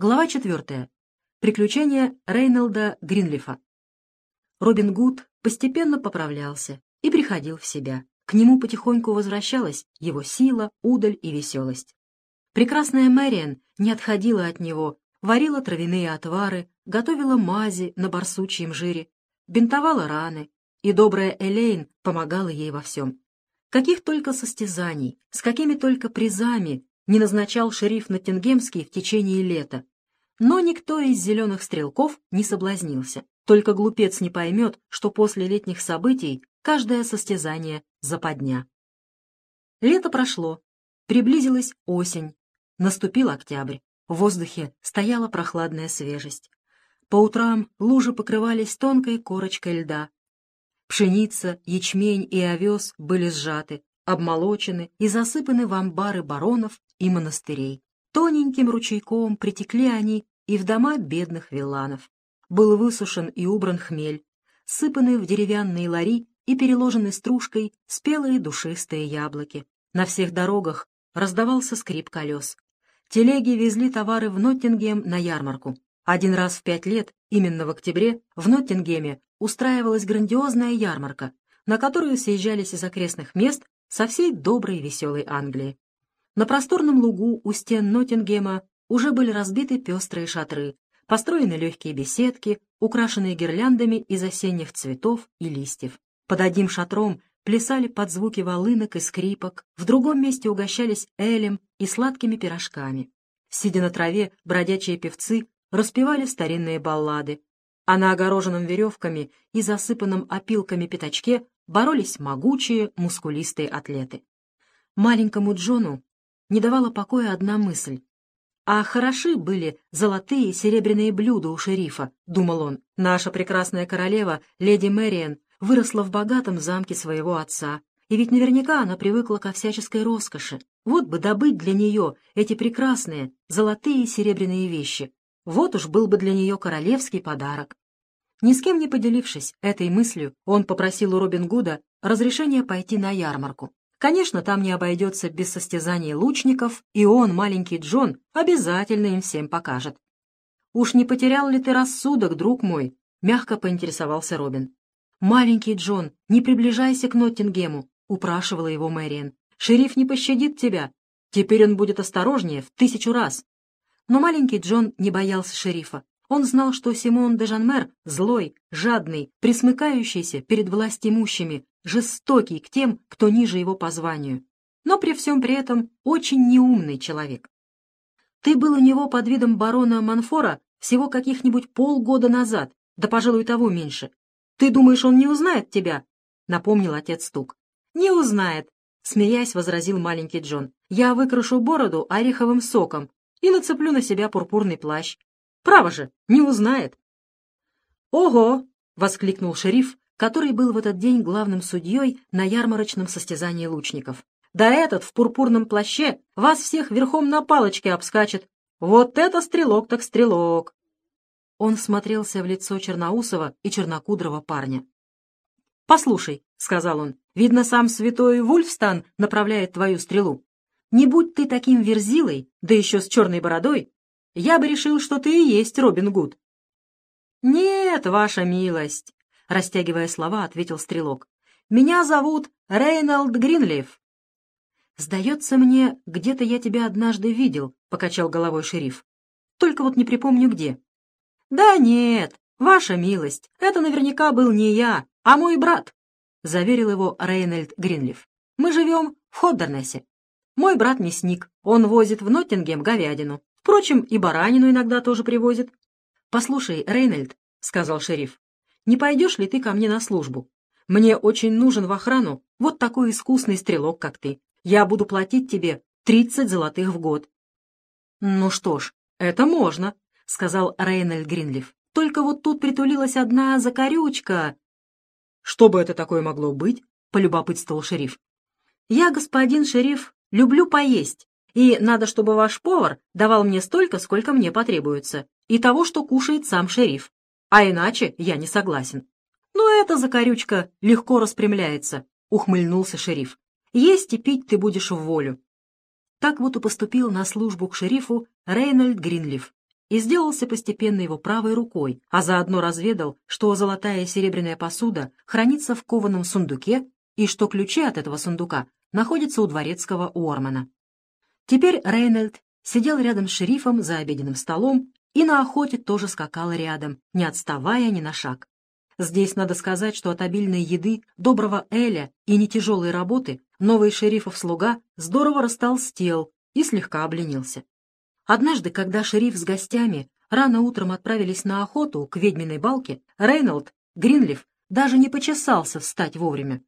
Глава 4. Приключения Рейнолда Гринлифа. Робин Гуд постепенно поправлялся и приходил в себя. К нему потихоньку возвращалась его сила, удаль и веселость. Прекрасная Мэриан не отходила от него, варила травяные отвары, готовила мази на барсучьем жире, бинтовала раны, и добрая Элейн помогала ей во всем. Каких только состязаний, с какими только призами не назначал шериф Ноттингемский в течение лета. Но никто из зеленых стрелков не соблазнился. Только глупец не поймет, что после летних событий каждое состязание — западня. Лето прошло, приблизилась осень, наступил октябрь. В воздухе стояла прохладная свежесть. По утрам лужи покрывались тонкой корочкой льда. Пшеница, ячмень и овес были сжаты, обмолочены и засыпаны в амбары баронов и монастырей. Тоненьким ручейком притекли они и в дома бедных вилланов. Был высушен и убран хмель, сыпаны в деревянные лари и переложены стружкой спелые душистые яблоки. На всех дорогах раздавался скрип колес. Телеги везли товары в Ноттингем на ярмарку. Один раз в пять лет, именно в октябре, в Ноттингеме устраивалась грандиозная ярмарка, на которую съезжались из окрестных мест со всей доброй веселой Англии. На просторном лугу у стен Ноттингема уже были разбиты пестрые шатры, построены легкие беседки, украшенные гирляндами из осенних цветов и листьев. Под одним шатром плясали под звуки волынок и скрипок, в другом месте угощались элем и сладкими пирожками. Сидя на траве, бродячие певцы распевали старинные баллады, а на огороженном веревками и засыпанном опилками пятачке боролись могучие, мускулистые атлеты. Маленькому Джону не давала покоя одна мысль. «А хороши были золотые серебряные блюда у шерифа», — думал он. «Наша прекрасная королева, леди Мэриэн, выросла в богатом замке своего отца, и ведь наверняка она привыкла ко всяческой роскоши. Вот бы добыть для нее эти прекрасные золотые серебряные вещи. Вот уж был бы для нее королевский подарок. Ни с кем не поделившись этой мыслью, он попросил у Робин Гуда разрешения пойти на ярмарку. Конечно, там не обойдется без состязаний лучников, и он, маленький Джон, обязательно им всем покажет. «Уж не потерял ли ты рассудок, друг мой?» — мягко поинтересовался Робин. «Маленький Джон, не приближайся к Ноттингему», — упрашивала его Мэриэн. «Шериф не пощадит тебя. Теперь он будет осторожнее в тысячу раз». Но маленький Джон не боялся шерифа. Он знал, что Симон де Жанмер злой, жадный, присмыкающийся перед властимущими, жестокий к тем, кто ниже его по званию, но при всем при этом очень неумный человек. Ты был у него под видом барона Манфора всего каких-нибудь полгода назад, да, пожалуй, того меньше. Ты думаешь, он не узнает тебя? — напомнил отец Стук. — Не узнает, — смеясь возразил маленький Джон. — Я выкрашу бороду ореховым соком и нацеплю на себя пурпурный плащ. Право же, не узнает. «Ого!» — воскликнул шериф, который был в этот день главным судьей на ярмарочном состязании лучников. «Да этот в пурпурном плаще вас всех верхом на палочке обскачет. Вот это стрелок так стрелок!» Он смотрелся в лицо Черноусова и чернокудрого парня. «Послушай», — сказал он, — «видно, сам святой Вульфстан направляет твою стрелу. Не будь ты таким верзилой, да еще с черной бородой, я бы решил, что ты и есть Робин Гуд». «Нет, ваша милость», — растягивая слова, ответил стрелок. «Меня зовут Рейнольд Гринлиф». «Сдается мне, где-то я тебя однажды видел», — покачал головой шериф. «Только вот не припомню где». «Да нет, ваша милость, это наверняка был не я, а мой брат», — заверил его Рейнольд Гринлиф. «Мы живем в Ходдернессе. Мой брат мясник, он возит в Ноттингем говядину. Впрочем, и баранину иногда тоже привозят. — Послушай, Рейнольд, — сказал шериф, — не пойдешь ли ты ко мне на службу? Мне очень нужен в охрану вот такой искусный стрелок, как ты. Я буду платить тебе тридцать золотых в год. — Ну что ж, это можно, — сказал Рейнольд Гринлиф. — Только вот тут притулилась одна закорючка. — Что бы это такое могло быть? — полюбопытствовал шериф. — Я, господин шериф, люблю поесть и надо, чтобы ваш повар давал мне столько, сколько мне потребуется, и того, что кушает сам шериф. А иначе я не согласен. Но эта закорючка легко распрямляется, — ухмыльнулся шериф. Есть и пить ты будешь в волю. Так вот и поступил на службу к шерифу Рейнольд Гринлиф. и сделался постепенно его правой рукой, а заодно разведал, что золотая и серебряная посуда хранится в кованом сундуке и что ключи от этого сундука находятся у дворецкого Уормана. Теперь Рейнольд сидел рядом с шерифом за обеденным столом и на охоте тоже скакал рядом, не отставая ни на шаг. Здесь надо сказать, что от обильной еды, доброго эля и нетяжелой работы новый шерифов-слуга здорово растолстел и слегка обленился. Однажды, когда шериф с гостями рано утром отправились на охоту к ведьминой балке, Рейнольд Гринлиф даже не почесался встать вовремя.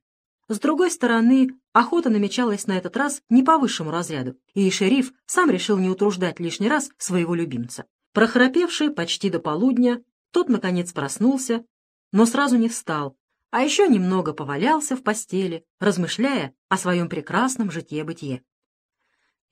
С другой стороны, охота намечалась на этот раз не по высшему разряду, и шериф сам решил не утруждать лишний раз своего любимца. Прохрапевший почти до полудня, тот, наконец, проснулся, но сразу не встал, а еще немного повалялся в постели, размышляя о своем прекрасном житье-бытие.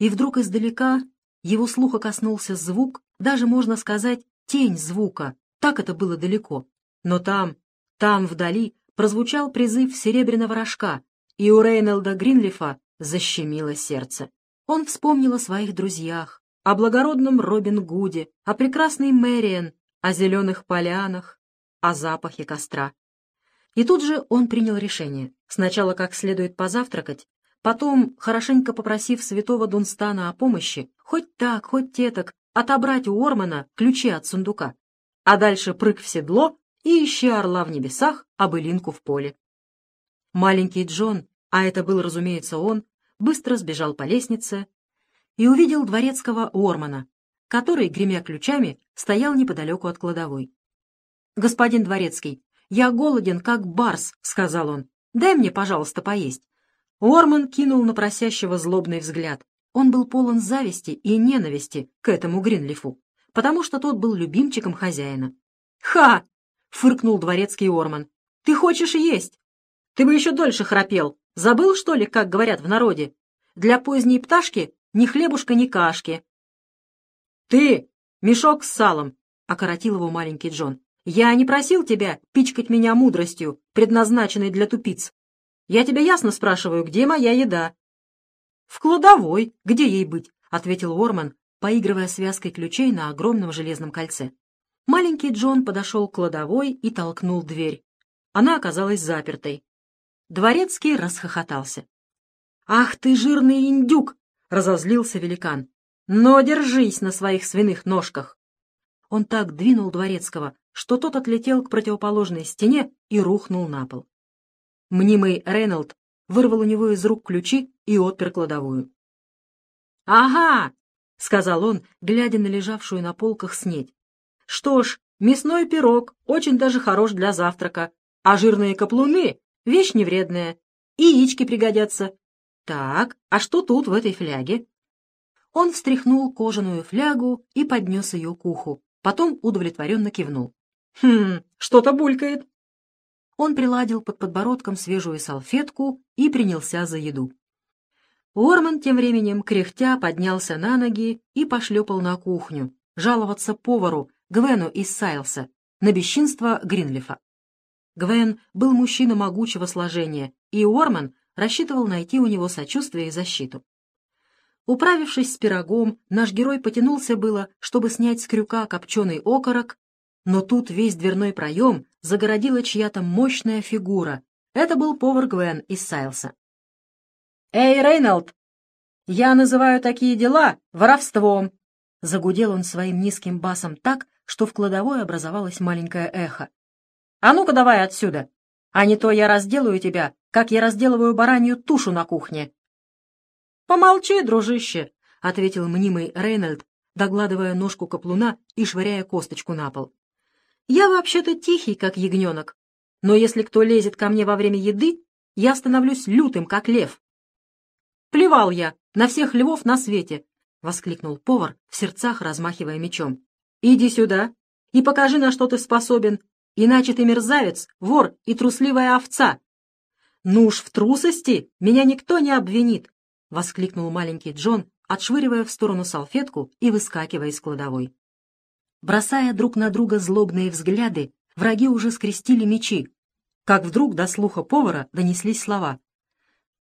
И вдруг издалека его слуха коснулся звук, даже, можно сказать, тень звука, так это было далеко. Но там, там вдали прозвучал призыв серебряного рожка, и у Рейнолда Гринлифа защемило сердце. Он вспомнил о своих друзьях, о благородном Робин Гуде, о прекрасной Мэриэн, о зеленых полянах, о запахе костра. И тут же он принял решение. Сначала как следует позавтракать, потом, хорошенько попросив святого Дунстана о помощи, хоть так, хоть теток, отобрать у Ормана ключи от сундука, а дальше прыг в седло и ищи орла в небесах, а былинку в поле. Маленький Джон, а это был, разумеется, он, быстро сбежал по лестнице и увидел дворецкого Ормана, который, гремя ключами, стоял неподалеку от кладовой. «Господин дворецкий, я голоден, как барс», — сказал он. «Дай мне, пожалуйста, поесть». Орман кинул на просящего злобный взгляд. Он был полон зависти и ненависти к этому Гринлифу, потому что тот был любимчиком хозяина. «Ха!» — фыркнул дворецкий Орман. «Ты хочешь есть? Ты бы еще дольше храпел. Забыл, что ли, как говорят в народе? Для поздней пташки ни хлебушка, ни кашки». «Ты! Мешок с салом!» — окоротил его маленький Джон. «Я не просил тебя пичкать меня мудростью, предназначенной для тупиц. Я тебя ясно спрашиваю, где моя еда?» «В кладовой. Где ей быть?» — ответил Орман, поигрывая связкой ключей на огромном железном кольце. Маленький Джон подошел к кладовой и толкнул дверь. Она оказалась запертой. Дворецкий расхохотался. «Ах ты, жирный индюк!» — разозлился великан. «Но держись на своих свиных ножках!» Он так двинул Дворецкого, что тот отлетел к противоположной стене и рухнул на пол. Мнимый Рейнольд вырвал у него из рук ключи и отпер кладовую. «Ага!» — сказал он, глядя на лежавшую на полках снедь. Что ж, мясной пирог очень даже хорош для завтрака, а жирные каплуны — вещь невредная, и яички пригодятся. Так, а что тут в этой фляге? Он встряхнул кожаную флягу и поднес ее к уху, потом удовлетворенно кивнул. «Хм, что-то булькает». Он приладил под подбородком свежую салфетку и принялся за еду. Уорман тем временем, кряхтя, поднялся на ноги и пошлепал на кухню, жаловаться повару, Гвену из Сайлса, на бесчинство Гринлифа. Гвен был мужчина могучего сложения, и Уорман рассчитывал найти у него сочувствие и защиту. Управившись с пирогом, наш герой потянулся было, чтобы снять с крюка копченый окорок, но тут весь дверной проем загородила чья-то мощная фигура. Это был повар Гвен из Сайлса. «Эй, Рейнольд! Я называю такие дела воровством!» Загудел он своим низким басом так, что в кладовой образовалось маленькое эхо. «А ну-ка давай отсюда! А не то я разделаю тебя, как я разделываю баранью тушу на кухне!» «Помолчи, дружище!» — ответил мнимый Рейнольд, догладывая ножку каплуна и швыряя косточку на пол. «Я вообще-то тихий, как ягненок, но если кто лезет ко мне во время еды, я становлюсь лютым, как лев». «Плевал я на всех львов на свете!» — воскликнул повар, в сердцах размахивая мечом. Иди сюда и покажи, на что ты способен, иначе ты мерзавец, вор и трусливая овца. Ну уж в трусости меня никто не обвинит, — воскликнул маленький Джон, отшвыривая в сторону салфетку и выскакивая из кладовой. Бросая друг на друга злобные взгляды, враги уже скрестили мечи, как вдруг до слуха повара донеслись слова.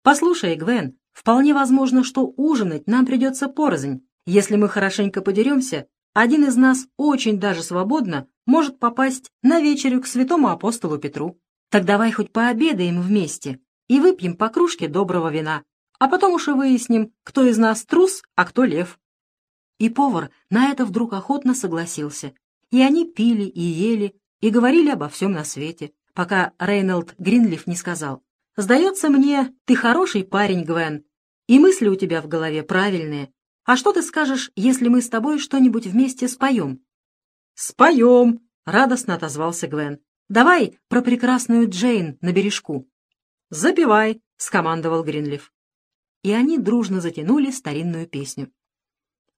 «Послушай, Гвен, вполне возможно, что ужинать нам придется порознь. Если мы хорошенько подеремся, один из нас очень даже свободно может попасть на вечерю к святому апостолу Петру. Так давай хоть пообедаем вместе и выпьем по кружке доброго вина, а потом уж и выясним, кто из нас трус, а кто лев». И повар на это вдруг охотно согласился, и они пили и ели, и говорили обо всем на свете, пока Рейнольд Гринлиф не сказал, «Сдается мне, ты хороший парень, Гвен, и мысли у тебя в голове правильные. А что ты скажешь, если мы с тобой что-нибудь вместе споем?» «Споем!» — радостно отозвался Гвен. «Давай про прекрасную Джейн на бережку». «Запивай!» — скомандовал Гринлиф. И они дружно затянули старинную песню.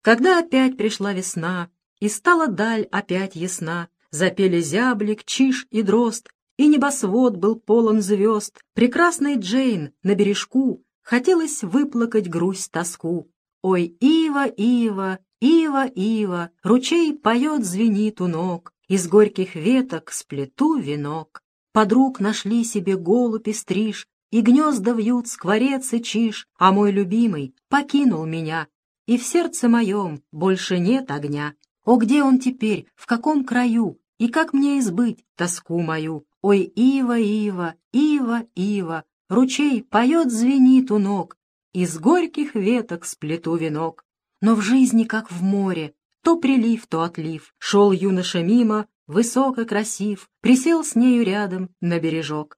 Когда опять пришла весна, и стала даль опять ясна, запели зяблик, чиж и дрозд, и небосвод был полон звезд, прекрасной Джейн на бережку хотелось выплакать грусть тоску. Ой, Ива, Ива, Ива, Ива, ручей поет, звенит у ног, из горьких веток сплету венок. Подруг нашли себе голубь и стриж, и гнезда вьют скворец и чиж, а мой любимый покинул меня, и в сердце моем больше нет огня. О, где он теперь, в каком краю, и как мне избыть тоску мою? Ой, ива, ива, ива, ива, ручей поет, звенит у ног, из горьких веток сплету венок. Но в жизни, как в море, то прилив, то отлив, шел юноша мимо, высоко красив, присел с нею рядом на бережок.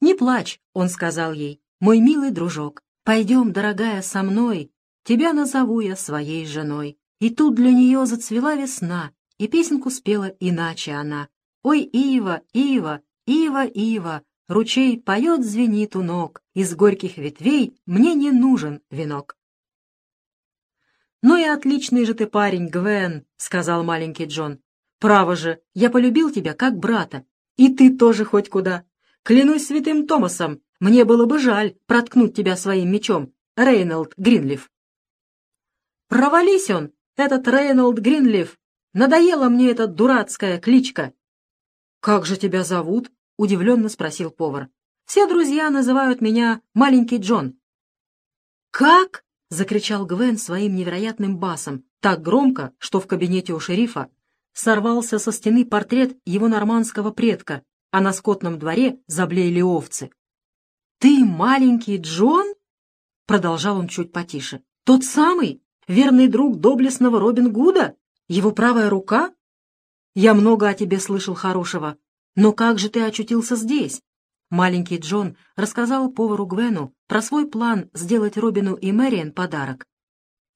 «Не плачь», — он сказал ей, — «мой милый дружок, пойдем, дорогая, со мной, тебя назову я своей женой». И тут для нее зацвела весна, и песенку спела иначе она. «Ой, Ива, Ива, Ива, Ива, ручей поет, звенит у ног, из горьких ветвей мне не нужен венок». «Ну и отличный же ты парень, Гвен», — сказал маленький Джон. «Право же, я полюбил тебя как брата, и ты тоже хоть куда. Клянусь святым Томасом, мне было бы жаль проткнуть тебя своим мечом, Рейнольд Гринлиф». «Провались он!» Этот Рейнольд Гринлиф! Надоела мне эта дурацкая кличка!» «Как же тебя зовут?» — удивленно спросил повар. «Все друзья называют меня Маленький Джон». «Как?» — закричал Гвен своим невероятным басом, так громко, что в кабинете у шерифа сорвался со стены портрет его нормандского предка, а на скотном дворе заблеяли овцы. «Ты маленький Джон?» — продолжал он чуть потише. «Тот самый, верный друг доблестного Робин Гуда? Его правая рука? Я много о тебе слышал хорошего, но как же ты очутился здесь? Маленький Джон рассказал повару Гвену про свой план сделать Робину и Мэриан подарок.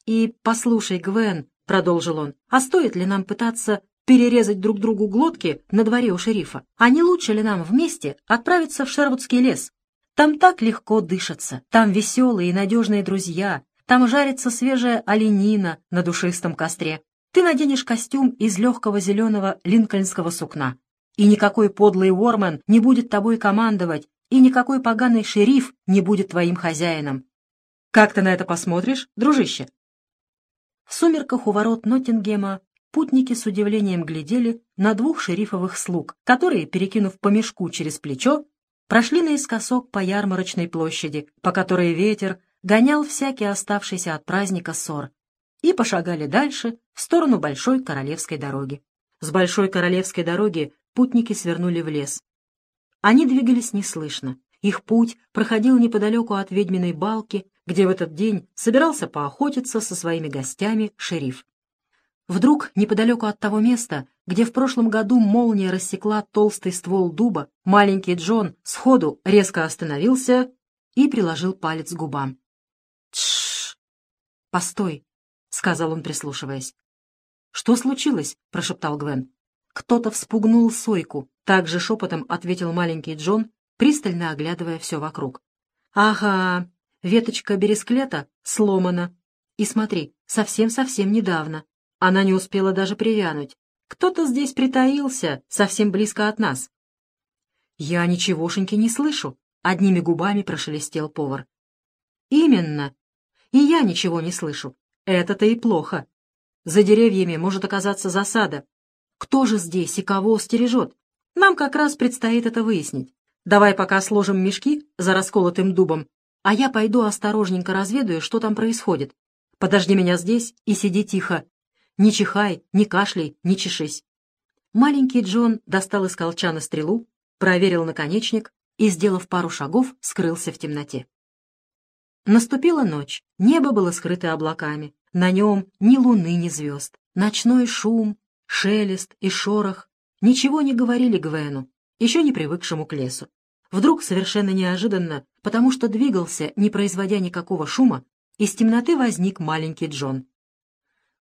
«И послушай, Гвен», — продолжил он, — «а стоит ли нам пытаться перерезать друг другу глотки на дворе у шерифа? А не лучше ли нам вместе отправиться в Шервудский лес? Там так легко дышится, там веселые и надежные друзья, там жарится свежая оленина на душистом костре. Ты наденешь костюм из легкого зеленого линкольнского сукна. И никакой подлый Уормен не будет тобой командовать, и никакой поганый шериф не будет твоим хозяином. Как ты на это посмотришь, дружище? В сумерках у ворот Ноттингема путники с удивлением глядели на двух шерифовых слуг, которые, перекинув по мешку через плечо, прошли наискосок по ярмарочной площади, по которой ветер гонял всякий оставшийся от праздника ссор, и пошагали дальше в сторону Большой Королевской дороги. С Большой Королевской дороги путники свернули в лес. Они двигались неслышно. Их путь проходил неподалеку от ведьминой балки, где в этот день собирался поохотиться со своими гостями шериф. Вдруг, неподалеку от того места, где в прошлом году молния рассекла толстый ствол дуба, маленький Джон сходу резко остановился и приложил палец к губам. Тш! Постой, сказал он, прислушиваясь. Что случилось? прошептал Гвен. Кто-то вспугнул сойку, так же шепотом ответил маленький Джон, пристально оглядывая все вокруг. Ага, веточка бересклета сломана. И смотри, совсем-совсем недавно. Она не успела даже привянуть. Кто-то здесь притаился, совсем близко от нас. Я ничегошеньки не слышу, одними губами прошелестел повар. Именно, и я ничего не слышу. Это-то и плохо. За деревьями может оказаться засада. Кто же здесь и кого стережет? Нам как раз предстоит это выяснить. Давай пока сложим мешки за расколотым дубом, а я пойду осторожненько разведаю, что там происходит. Подожди меня здесь и сиди тихо. Не чихай, не кашляй, не чешись. Маленький Джон достал из колчана стрелу, проверил наконечник и, сделав пару шагов, скрылся в темноте. Наступила ночь, небо было скрыто облаками, на нем ни луны, ни звезд. Ночной шум, шелест и шорох ничего не говорили Гвену, еще не привыкшему к лесу. Вдруг, совершенно неожиданно, потому что двигался, не производя никакого шума, из темноты возник маленький Джон.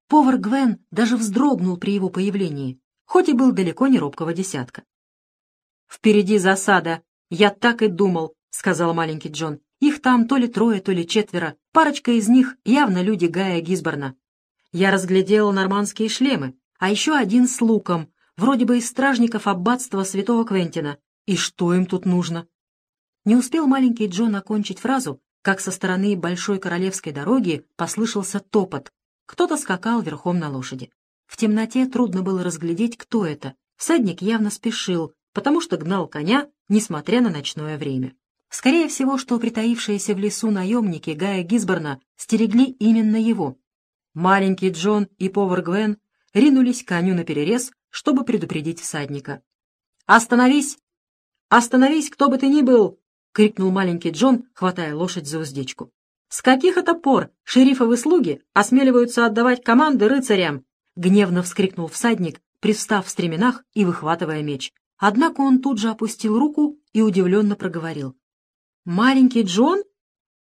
Повар Гвен даже вздрогнул при его появлении, хоть и был далеко не робкого десятка. «Впереди засада, я так и думал», — сказал маленький Джон. «Их там то ли трое, то ли четверо, парочка из них явно люди Гая Гизборна. Я разглядел нормандские шлемы, а еще один с луком, вроде бы из стражников аббатства святого Квентина. И что им тут нужно?» Не успел маленький Джон окончить фразу, как со стороны большой королевской дороги послышался топот. Кто-то скакал верхом на лошади. В темноте трудно было разглядеть, кто это. Всадник явно спешил, потому что гнал коня, несмотря на ночное время. Скорее всего, что притаившиеся в лесу наемники Гая Гизборна стерегли именно его. Маленький Джон и повар Гвен ринулись к коню наперерез, чтобы предупредить всадника. «Остановись! Остановись, кто бы ты ни был!» — крикнул маленький Джон, хватая лошадь за уздечку. «С каких это пор шерифовы слуги осмеливаются отдавать команды рыцарям?» — гневно вскрикнул всадник, привстав в стременах и выхватывая меч. Однако он тут же опустил руку и удивленно проговорил. «Маленький Джон?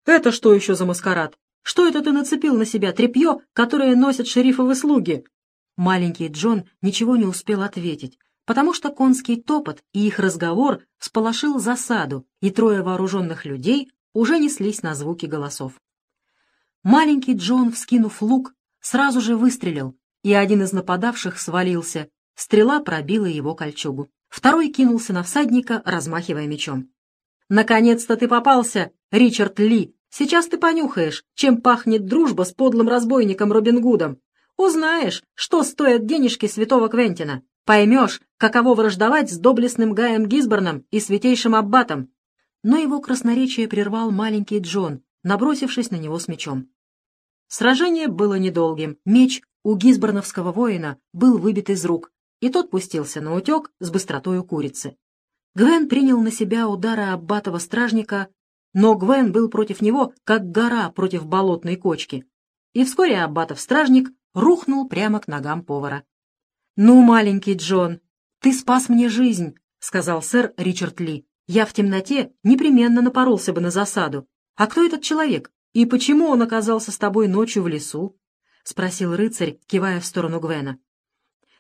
Это что еще за маскарад? Что это ты нацепил на себя тряпье, которое носят шерифовы слуги?» Маленький Джон ничего не успел ответить, потому что конский топот и их разговор всполошил засаду, и трое вооруженных людей уже неслись на звуки голосов. Маленький Джон, вскинув лук, сразу же выстрелил, и один из нападавших свалился. Стрела пробила его кольчугу. Второй кинулся на всадника, размахивая мечом. «Наконец-то ты попался, Ричард Ли! Сейчас ты понюхаешь, чем пахнет дружба с подлым разбойником Робин Гудом. Узнаешь, что стоят денежки святого Квентина. Поймешь, каково враждовать с доблестным Гаем Гизборном и святейшим Аббатом». Но его красноречие прервал маленький Джон, набросившись на него с мечом. Сражение было недолгим. Меч у гизборновского воина был выбит из рук, и тот пустился на утек с быстротою курицы. Гвен принял на себя удары аббатова стражника, но Гвен был против него, как гора против болотной кочки, и вскоре аббатов стражник рухнул прямо к ногам повара. «Ну, маленький Джон, ты спас мне жизнь», — сказал сэр Ричард Ли. «Я в темноте непременно напоролся бы на засаду. А кто этот человек? И почему он оказался с тобой ночью в лесу?» — спросил рыцарь, кивая в сторону Гвена.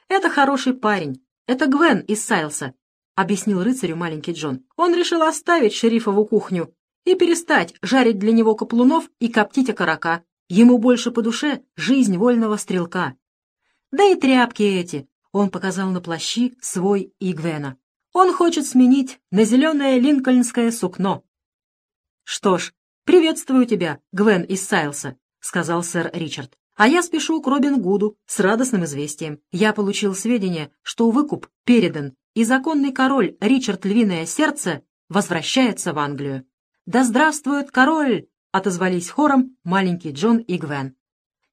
«Это хороший парень. Это Гвен из Сайлса», — объяснил рыцарю маленький Джон. «Он решил оставить шерифову кухню и перестать жарить для него каплунов и коптить окорока. Ему больше по душе жизнь вольного стрелка. Да и тряпки эти, — он показал на плащи свой и Гвена. Он хочет сменить на зеленое линкольнское сукно. Что ж, приветствую тебя, Гвен из Сайлса, — сказал сэр Ричард. А я спешу к Робин Гуду с радостным известием. Я получил сведения, что выкуп передан, и законный король Ричард Львиное Сердце возвращается в Англию. «Да здравствует король!» — отозвались хором маленький Джон и Гвен.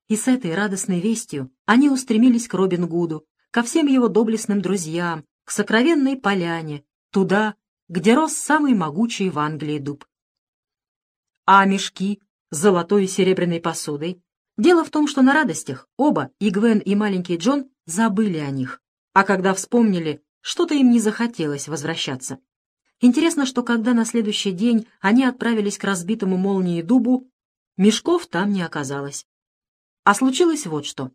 И с этой радостной вестью они устремились к Робин Гуду, ко всем его доблестным друзьям, к сокровенной поляне, туда, где рос самый могучий в Англии дуб. А мешки с золотой и серебряной посудой Дело в том, что на радостях оба, и Гвен, и маленький Джон, забыли о них, а когда вспомнили, что-то им не захотелось возвращаться. Интересно, что когда на следующий день они отправились к разбитому молнии дубу, мешков там не оказалось. А случилось вот что.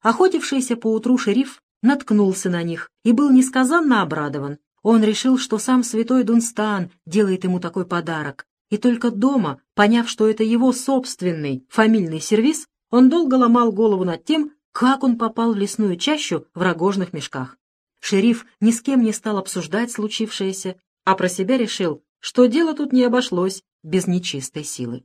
Охотившийся поутру шериф наткнулся на них и был несказанно обрадован. Он решил, что сам святой Дунстан делает ему такой подарок, и только дома, поняв, что это его собственный фамильный сервиз, он долго ломал голову над тем, как он попал в лесную чащу в рогожных мешках. Шериф ни с кем не стал обсуждать случившееся, а про себя решил, что дело тут не обошлось без нечистой силы.